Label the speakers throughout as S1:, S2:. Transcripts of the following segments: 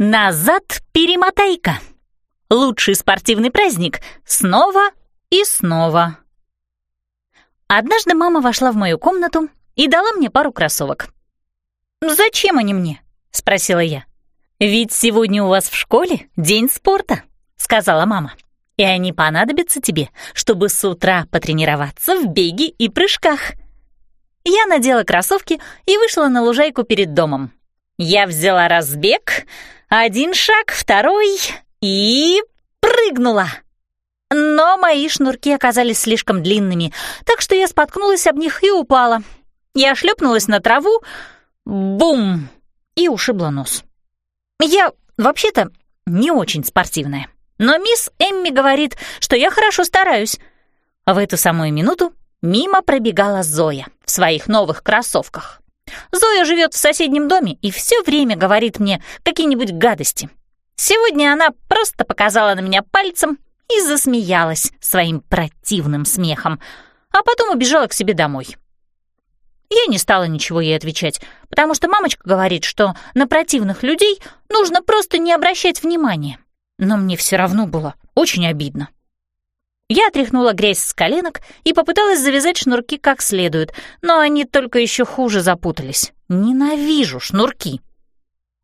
S1: Назад перемотай-ка. Лучший спортивный праздник снова и снова. Однажды мама вошла в мою комнату и дала мне пару кроссовок. «Зачем они мне?» — спросила я. «Ведь сегодня у вас в школе день спорта», — сказала мама. «И они понадобятся тебе, чтобы с утра потренироваться в беге и прыжках». Я надела кроссовки и вышла на лужайку перед домом. Я взяла разбег, один шаг, второй и прыгнула. Но мои шнурки оказались слишком длинными, так что я споткнулась об них и упала. Я шлепнулась на траву, бум, и ушибла нос. Я вообще-то не очень спортивная, но мисс Эмми говорит, что я хорошо стараюсь. В эту самую минуту мимо пробегала Зоя в своих новых кроссовках. Зоя живет в соседнем доме и все время говорит мне какие-нибудь гадости. Сегодня она просто показала на меня пальцем и засмеялась своим противным смехом, а потом убежала к себе домой. Я не стала ничего ей отвечать, потому что мамочка говорит, что на противных людей нужно просто не обращать внимания. Но мне все равно было очень обидно. Я отряхнула грязь с коленок и попыталась завязать шнурки как следует, но они только еще хуже запутались. Ненавижу шнурки.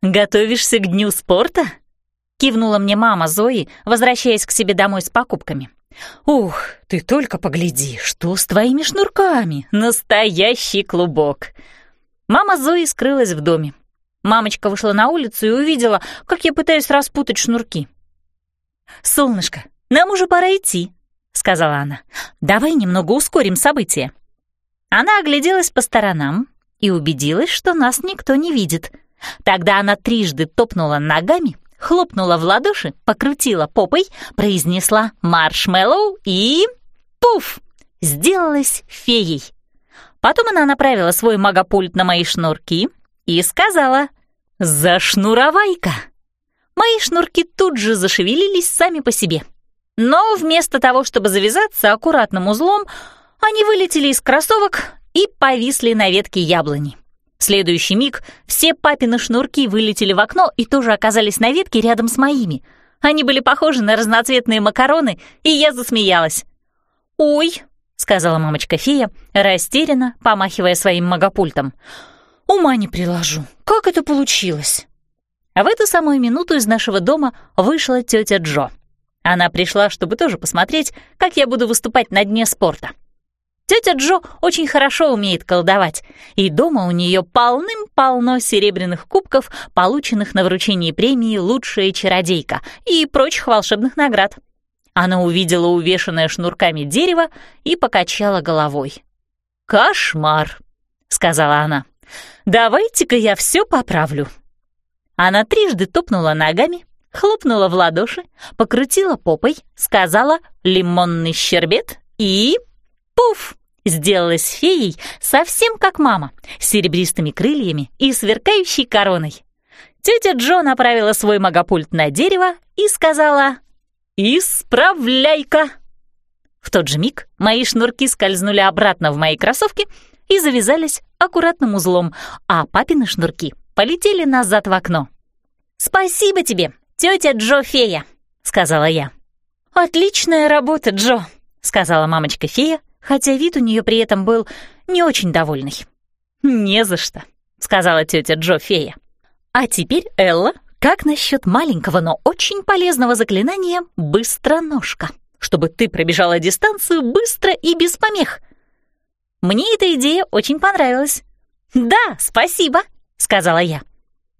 S1: «Готовишься к дню спорта?» — кивнула мне мама Зои, возвращаясь к себе домой с покупками. «Ух, ты только погляди, что с твоими шнурками! Настоящий клубок!» Мама Зои скрылась в доме. Мамочка вышла на улицу и увидела, как я пытаюсь распутать шнурки. «Солнышко, нам уже пора идти», — сказала она. «Давай немного ускорим события». Она огляделась по сторонам и убедилась, что нас никто не видит. Тогда она трижды топнула ногами, хлопнула в ладоши, покрутила попой, произнесла «маршмеллоу» и... пуф! Сделалась феей. Потом она направила свой магопульт на мои шнурки и сказала «Зашнуровай-ка!». Мои шнурки тут же зашевелились сами по себе — но вместо того, чтобы завязаться аккуратным узлом, они вылетели из кроссовок и повисли на ветке яблони. В следующий миг все папины шнурки вылетели в окно и тоже оказались на ветке рядом с моими. Они были похожи на разноцветные макароны, и я засмеялась. «Ой», — сказала мамочка-фея, растерянно помахивая своим магопультом. «Ума не приложу. Как это получилось?» А в эту самую минуту из нашего дома вышла тетя Джо. Она пришла, чтобы тоже посмотреть, как я буду выступать на дне спорта. Тетя Джо очень хорошо умеет колдовать, и дома у нее полным-полно серебряных кубков, полученных на вручении премии «Лучшая чародейка» и прочих волшебных наград. Она увидела увешанное шнурками дерево и покачала головой. «Кошмар!» — сказала она. «Давайте-ка я все поправлю». Она трижды топнула ногами, хлопнула в ладоши, покрутила попой, сказала «лимонный щербет» и... пуф! Сделалась феей совсем как мама, с серебристыми крыльями и сверкающей короной. Тетя Джо направила свой магопульт на дерево и сказала «Исправляй-ка!». В тот же миг мои шнурки скользнули обратно в мои кроссовки и завязались аккуратным узлом, а папины шнурки полетели назад в окно. «Спасибо тебе, «Тетя Джо-фея», — сказала я. «Отличная работа, Джо», — сказала мамочка-фея, хотя вид у нее при этом был не очень довольный. «Не за что», — сказала тетя Джо-фея. «А теперь, Элла, как насчет маленького, но очень полезного заклинания «Быстроножка», чтобы ты пробежала дистанцию быстро и без помех?» Мне эта идея очень понравилась. «Да, спасибо», — сказала я.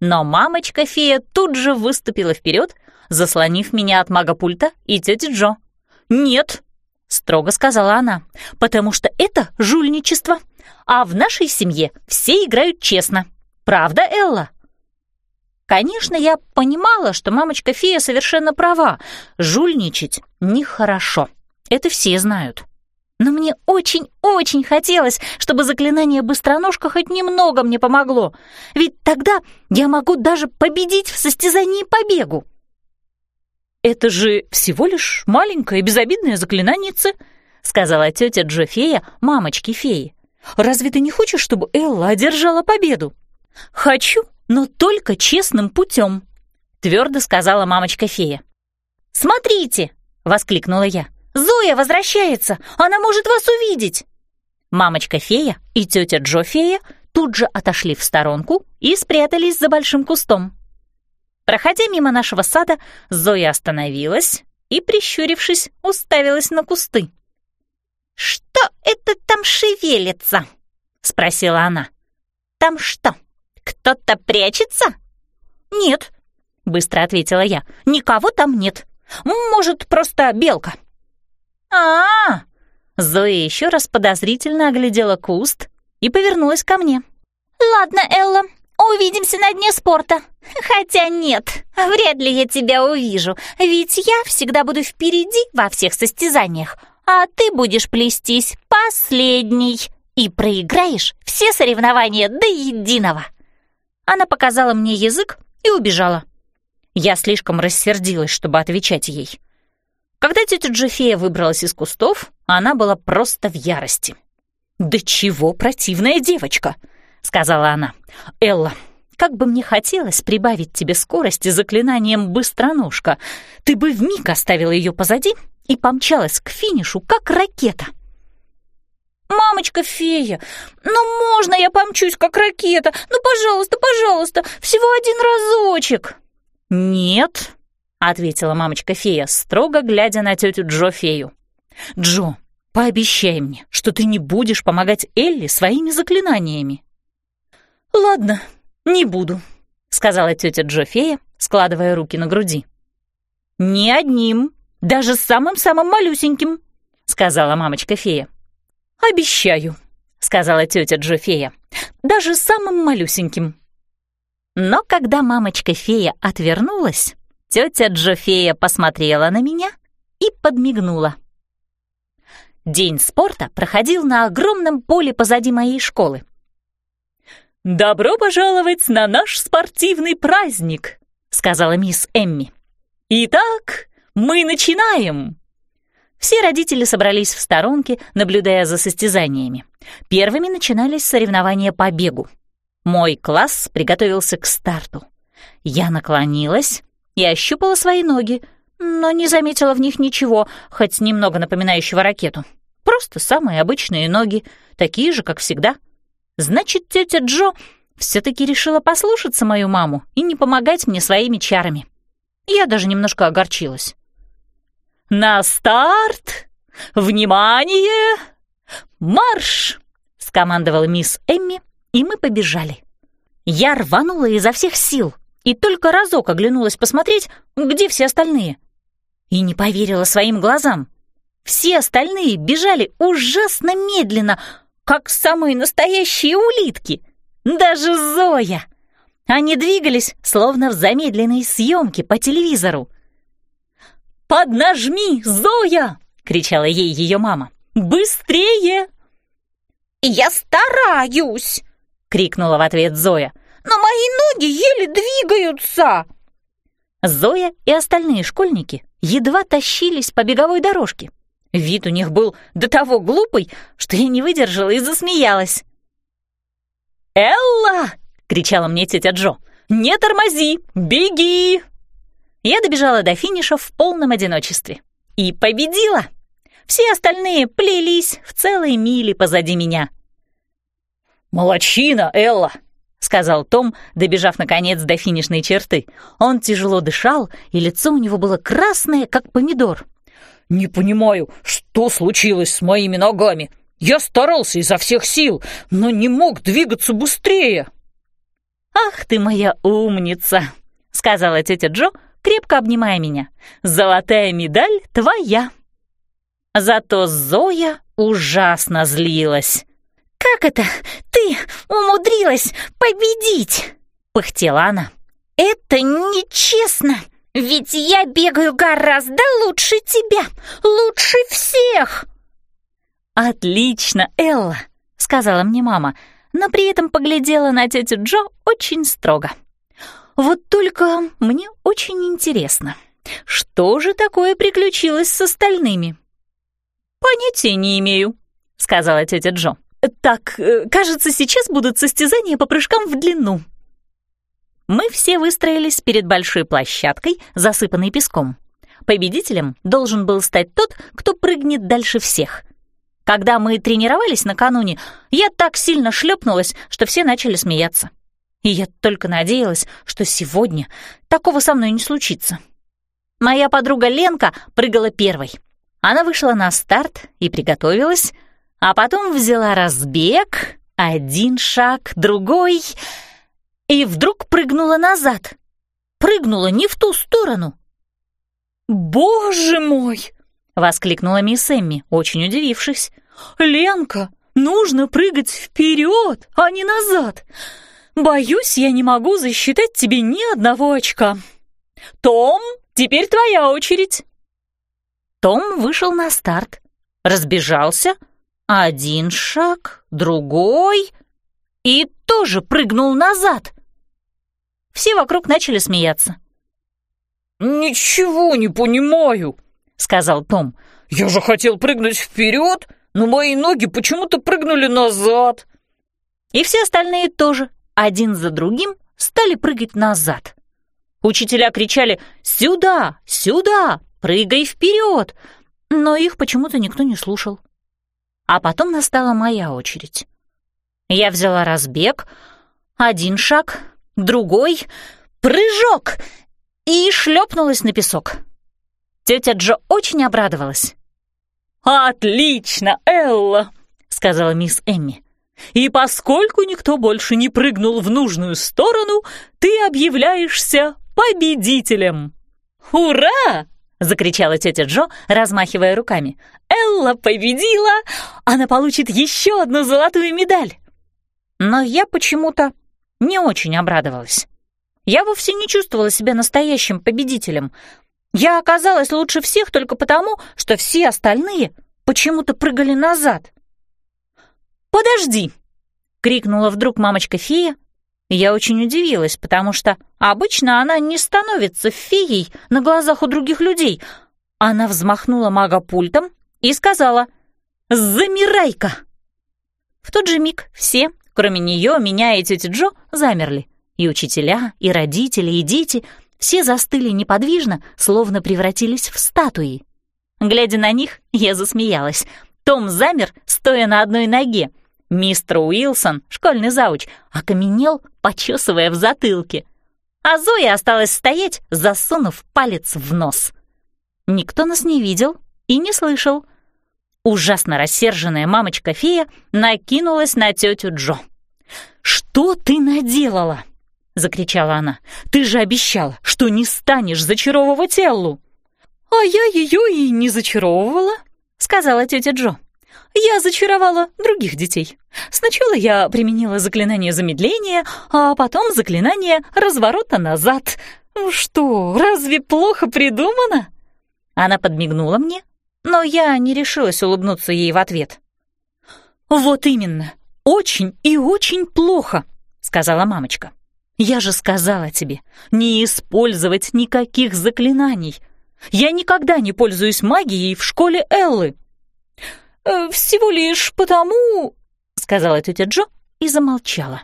S1: Но мамочка-фея тут же выступила вперед, заслонив меня от мага-пульта и тети Джо. «Нет», — строго сказала она, — «потому что это жульничество, а в нашей семье все играют честно. Правда, Элла?» Конечно, я понимала, что мамочка-фея совершенно права. Жульничать нехорошо. Это все знают. Но мне очень-очень хотелось, чтобы заклинание быстроножка хоть немного мне помогло, ведь тогда я могу даже победить в состязании по бегу. «Это же всего лишь маленькое безобидное заклинанице», сказала тетя Джофея мамочке феи. «Разве ты не хочешь, чтобы Элла одержала победу?» «Хочу, но только честным путем», твердо сказала мамочка-фея. «Смотрите!» — воскликнула я. «Зоя возвращается! Она может вас увидеть!» Мамочка-фея и тетя Джо-фея тут же отошли в сторонку и спрятались за большим кустом. Проходя мимо нашего сада, Зоя остановилась и, прищурившись, уставилась на кусты. «Что это там шевелится?» — спросила она. «Там что, кто-то прячется?» «Нет», — быстро ответила я, — «никого там нет. Может, просто белка». «А-а-а!» Зоя еще раз подозрительно оглядела куст и повернулась ко мне. «Ладно, Элла, увидимся на дне спорта. Хотя нет, вряд ли я тебя увижу, ведь я всегда буду впереди во всех состязаниях, а ты будешь плестись последний и проиграешь все соревнования до единого». Она показала мне язык и убежала. Я слишком рассердилась, чтобы отвечать ей. Когда тетя Джофея выбралась из кустов, она была просто в ярости. «Да чего противная девочка!» — сказала она. «Элла, как бы мне хотелось прибавить тебе скорости заклинанием «быстроножка», ты бы вмиг оставила ее позади и помчалась к финишу, как ракета». «Мамочка-фея, ну можно я помчусь, как ракета? Ну, пожалуйста, пожалуйста, всего один разочек!» «Нет», — ответила мамочка-фея, строго глядя на тетю Джо-фею. «Джо, пообещай мне, что ты не будешь помогать Элли своими заклинаниями». «Ладно, не буду», — сказала тетя Джо-фея, складывая руки на груди. «Ни одним, даже самым-самым малюсеньким», — сказала мамочка-фея. «Обещаю», — сказала тетя Джо-фея, «даже самым малюсеньким». Но когда мамочка-фея отвернулась, тетя Джо-фея посмотрела на меня и подмигнула. День спорта проходил на огромном поле позади моей школы. «Добро пожаловать на наш спортивный праздник», — сказала мисс Эмми. «Итак, мы начинаем!» Все родители собрались в сторонке, наблюдая за состязаниями. Первыми начинались соревнования по бегу. Мой класс приготовился к старту. Я наклонилась и ощупала свои ноги, но не заметила в них ничего, хоть немного напоминающего ракету. Просто самые обычные ноги, такие же, как всегда. Значит, тетя Джо все-таки решила послушаться мою маму и не помогать мне своими чарами. Я даже немножко огорчилась. «На старт! Внимание! Марш!» — скомандовала мисс Эмми, и мы побежали. Я рванула изо всех сил и только разок оглянулась посмотреть, где все остальные. И не поверила своим глазам. Все остальные бежали ужасно медленно, как самые настоящие улитки. Даже Зоя. Они двигались, словно в замедленной съемке по телевизору. «Поднажми, Зоя!» — кричала ей ее мама. «Быстрее!»
S2: «Я стараюсь!» — крикнула в ответ Зоя. «Но мои ноги еле двигаются!»
S1: Зоя и остальные школьники едва тащились по беговой дорожке. Вид у них был до того глупый, что я не выдержала и засмеялась. «Элла!» — кричала мне тетя Джо. «Не тормози! Беги!» Я добежала до финиша в полном одиночестве. И победила! Все остальные плелись в целой миле позади меня.
S3: «Молодчина, Элла!» — сказал Том, добежав наконец до финишной черты. Он тяжело дышал, и лицо у него было красное, как помидор. «Не понимаю, что случилось с моими ногами. Я старался изо всех сил, но не мог двигаться быстрее».
S1: «Ах ты моя умница!» — сказала тетя Джо, крепко обнимая меня. «Золотая медаль твоя!» Зато Зоя ужасно злилась.
S2: «Как это ты умудрилась победить?» — пыхтела она. «Это нечестно, ведь я бегаю гораздо лучше тебя, лучше всех!»
S1: «Отлично, Элла!» — сказала мне мама, но при этом поглядела на тетю Джо очень строго. Вот только мне очень интересно, что же такое приключилось с остальными? «Понятия не имею», — сказала тетя Джо. «Так, э, кажется, сейчас будут состязания по прыжкам в длину». Мы все выстроились перед большой площадкой, засыпанной песком. Победителем должен был стать тот, кто прыгнет дальше всех. Когда мы тренировались накануне, я так сильно шлепнулась, что все начали смеяться. И я только надеялась, что сегодня такого со мной не случится. Моя подруга Ленка прыгала первой. Она вышла на старт и приготовилась, а потом взяла разбег, один шаг, другой, и вдруг прыгнула назад. Прыгнула не в ту сторону.
S3: «Боже мой!» — воскликнула мисс Эмми, очень удивившись. «Ленка, нужно прыгать вперед, а не назад. Боюсь, я не могу засчитать тебе ни одного очка. Том, теперь твоя очередь».
S1: Том вышел на старт, разбежался, один шаг, другой, и тоже прыгнул назад. Все вокруг начали смеяться.
S3: «Ничего не понимаю», — сказал Том. «Я же хотел прыгнуть вперед, но мои ноги почему-то прыгнули назад».
S1: И все остальные тоже, один за другим, стали прыгать назад. Учителя кричали «Сюда! Сюда! Прыгай вперед!» Но их почему-то никто не слушал. А потом настала моя очередь. Я взяла разбег, один шаг, другой, прыжок — и шлепнулась на песок. Тетя Джо очень обрадовалась.
S3: «Отлично, Элла!» — сказала мисс Эмми. «И поскольку никто больше не прыгнул в нужную сторону, ты объявляешься победителем!»
S1: «Ура!» — закричала тетя Джо, размахивая руками. «Элла победила! Она получит еще одну золотую медаль!» Но я почему-то не очень обрадовалась. Я вовсе не чувствовала себя настоящим победителем. Я оказалась лучше всех только потому, что все остальные почему-то прыгали назад. «Подожди!» — крикнула вдруг мамочка-фея. Я очень удивилась, потому что обычно она не становится феей на глазах у других людей. Она взмахнула магопультом и сказала «Замирай-ка!» В тот же миг все, кроме нее, меня и тети Джо, замерли. И учителя, и родители, и дети все застыли неподвижно, словно превратились в статуи. Глядя на них, я засмеялась. Том замер, стоя на одной ноге. Мистер Уилсон, школьный зауч, окаменел, почесывая в затылке. А Зоя осталась стоять, засунув палец в нос. Никто нас не видел и не слышал. Ужасно рассерженная мамочка-фея накинулась на тетю Джо. «Что ты наделала?» — закричала она. «Ты же обещала, что не станешь зачаровывать Эллу!»
S3: «А я ее и не зачаровывала», — сказала тетя Джо. «Я зачаровала других детей. Сначала я применила заклинание замедления, а потом заклинание разворота назад. Ну что, разве плохо придумано?»
S1: Она подмигнула мне, но я не решилась улыбнуться ей в ответ.
S3: «Вот именно, очень и очень плохо», — сказала мамочка. Я же сказала тебе, не использовать никаких заклинаний. Я никогда не пользуюсь магией в школе Эллы. «Э, «Всего лишь потому...» — сказала тетя Джо и замолчала.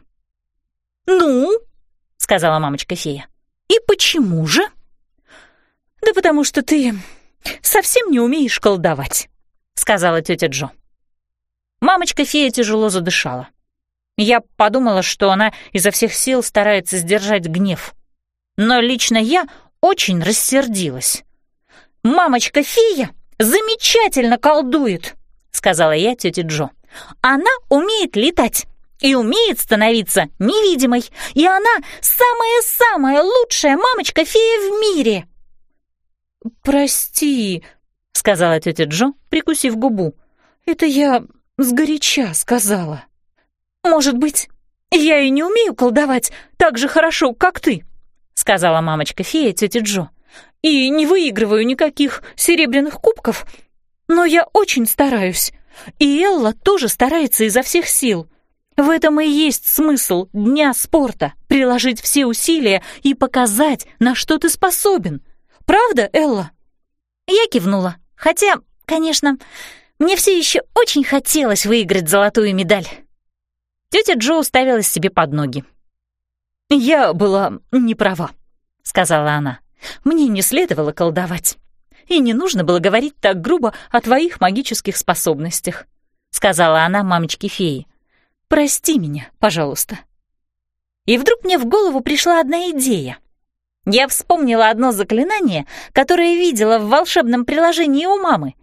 S1: «Ну?» — сказала мамочка-фея.
S3: «И почему же?» «Да потому что ты совсем не умеешь колдовать», — сказала тетя Джо.
S1: Мамочка-фея тяжело задышала. Я подумала, что она изо всех сил старается сдержать гнев. Но лично я очень рассердилась. «Мамочка-фея замечательно колдует!» — сказала я тете Джо. «Она умеет летать и умеет становиться невидимой, и она самая-самая лучшая мамочка-фея в мире!»
S3: «Прости», — сказала тетя Джо, прикусив губу. «Это я сгоряча сказала». «Может быть, я и не умею колдовать так же хорошо, как ты», сказала мамочка-фея тете Джо. «И не выигрываю никаких серебряных кубков, но я очень стараюсь. И Элла тоже старается изо всех сил. В этом и есть смысл Дня спорта — приложить все усилия и показать, на что ты способен. Правда, Элла?»
S1: Я кивнула, хотя, конечно, мне все еще очень хотелось выиграть золотую медаль. Тетя Джо уставилась себе под ноги.
S3: я была не права», — сказала она. «Мне не следовало колдовать. И не нужно было говорить так грубо о твоих магических способностях», — сказала она мамочке-феи. «Прости меня, пожалуйста». И вдруг мне в голову пришла одна идея. Я вспомнила одно заклинание, которое видела в волшебном приложении у мамы.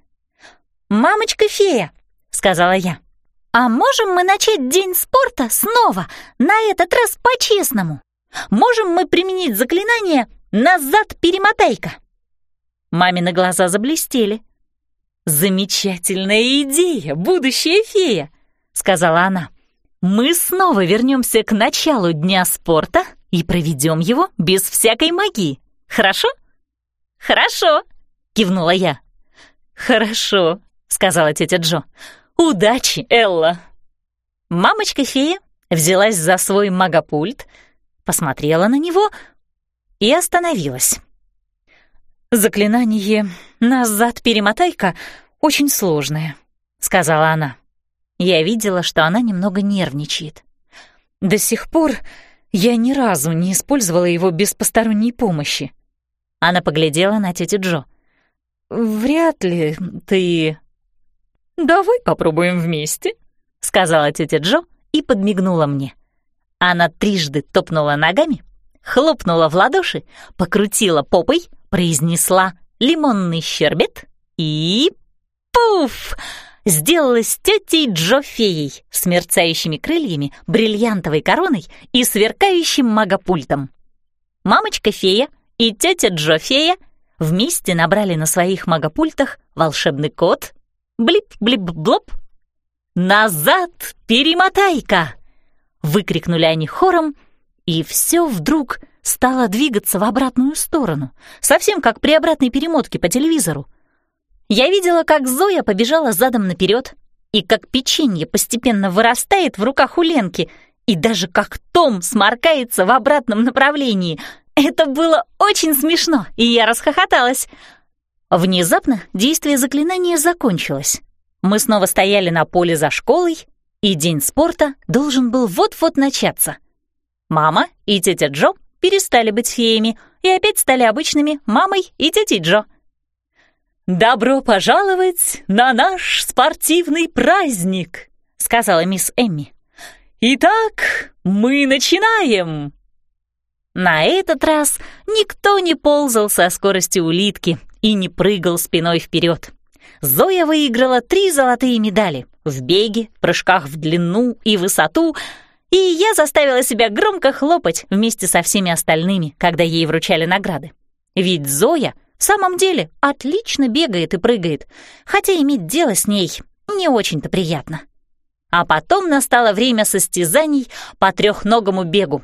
S3: «Мамочка-фея», — сказала я, — «а можем мы начать день спорта снова, на этот раз по-честному? Можем мы применить заклинание «назад перемотай-ка»?» Мамины глаза заблестели. «Замечательная идея, будущая фея!» — сказала она. «Мы снова вернемся к началу дня спорта и проведем его без всякой магии. Хорошо?»
S1: «Хорошо!» — кивнула я.
S3: «Хорошо», — сказала тетя Джо. «Удачи, Элла!» Мамочка-фея взялась за свой магопульт, посмотрела на него и остановилась. «Заклинание «назад перемотай-ка» очень сложное», — сказала она. Я видела, что она немного нервничает. До сих пор я ни разу не использовала его без посторонней помощи. Она поглядела на тетю Джо. «Вряд ли ты...» «Давай попробуем вместе», — сказала тетя Джо и подмигнула мне. Она трижды топнула ногами, хлопнула в ладоши, покрутила попой произнесла лимонный щербет и... Пуф! Сделалась тетей Джо феей с мерцающими крыльями, бриллиантовой короной и сверкающим магопультом. Мамочка-фея и тетя Джо фея вместе набрали на своих магопультах волшебный код «Блип-блип-блоп». «Назад, перемотай-ка!» Выкрикнули они хором, и все вдруг стала двигаться в обратную сторону, совсем как при обратной перемотке по телевизору. Я видела, как Зоя побежала задом наперед, и как печенье постепенно вырастает в руках у Ленки, и даже как Том сморкается в обратном направлении. Это было очень смешно, и я расхохоталась. Внезапно действие заклинания закончилось. Мы снова стояли на поле за школой, и день спорта должен был вот-вот начаться. Мама и тетя Джо перестали быть феями и опять стали обычными мамой и тетей Джо. «Добро пожаловать на наш спортивный праздник!» — сказала мисс Эмми. «Итак, мы начинаем!» На этот раз никто не ползал со скоростью улитки и не прыгал спиной вперед. Зоя выиграла три золотые медали в беге, прыжках в длину и высоту — и я заставила себя громко хлопать вместе со всеми остальными, когда ей вручали награды. Ведь Зоя в самом деле отлично бегает и прыгает, хотя иметь дело с ней не очень-то приятно. А потом настало время состязаний по трехногому бегу.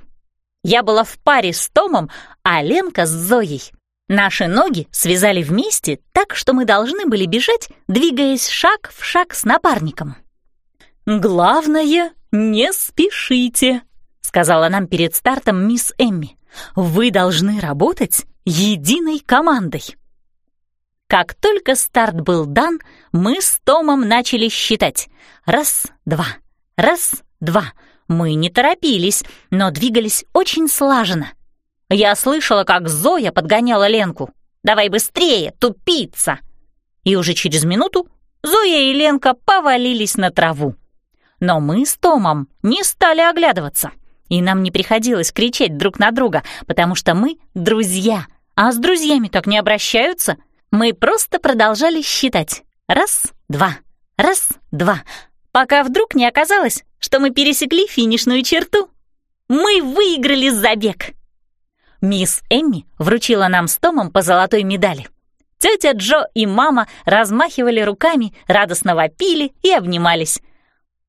S3: Я была в паре с Томом, а Ленка с Зоей. Наши ноги связали вместе так, что мы должны были бежать, двигаясь шаг в шаг с напарником. «Главное «Не спешите», — сказала нам перед стартом мисс Эмми. «Вы должны работать единой командой». Как только старт был дан, мы с Томом начали считать. Раз, два, раз, два. Мы не торопились, но двигались очень слаженно. Я слышала, как Зоя подгоняла Ленку. «Давай быстрее, тупица!» И уже через минуту Зоя и Ленка повалились на траву. Но мы с Томом не стали оглядываться, и нам не приходилось кричать друг на друга, потому что мы друзья, а с друзьями так не обращаются. Мы просто продолжали считать. Раз, два, раз, два, пока вдруг не оказалось, что мы пересекли финишную черту. Мы выиграли забег. Мисс Эмми вручила нам с Томом по золотой медали. Тетя Джо и мама размахивали руками, радостно вопили и обнимались.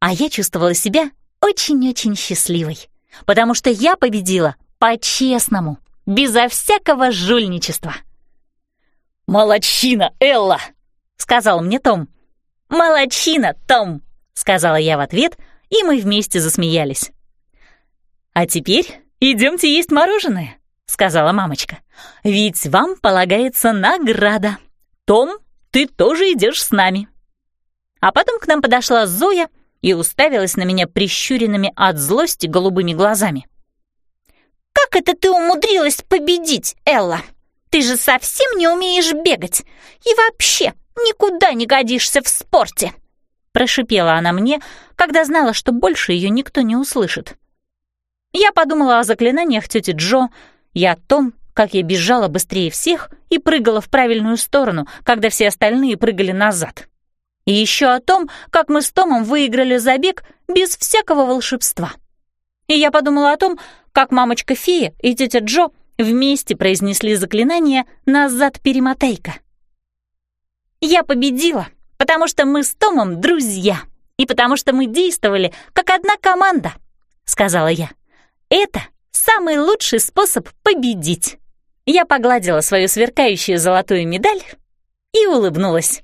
S3: А я чувствовала себя очень-очень счастливой, потому что я победила по-честному, безо всякого жульничества. «Молодчина, Элла!» — сказал мне Том. «Молодчина, Том!» — сказала я в ответ, и мы вместе засмеялись. «А теперь идемте есть мороженое», — сказала мамочка. «Ведь вам полагается награда. Том, ты тоже идешь с нами». А потом к нам подошла Зоя и уставилась на меня прищуренными от злости голубыми глазами.
S2: как это ты умудрилась победить, Элла? Ты же совсем не умеешь бегать и вообще никуда не годишься в спорте!»
S1: Прошипела она мне, когда знала, что больше ее никто не услышит. Я подумала о заклинаниях тети Джо и о том, как я бежала быстрее всех и прыгала в правильную сторону, когда все остальные прыгали назад. И еще о том, как мы с Томом выиграли забег без всякого волшебства. И я подумала о том, как мамочка-фея и тетя Джо вместе произнесли заклинание «назад перемотайка». Я победила, потому что мы с Томом друзья, и потому что мы действовали как одна команда, сказала я. Это самый лучший способ победить. Я погладила свою сверкающую золотую медаль и улыбнулась.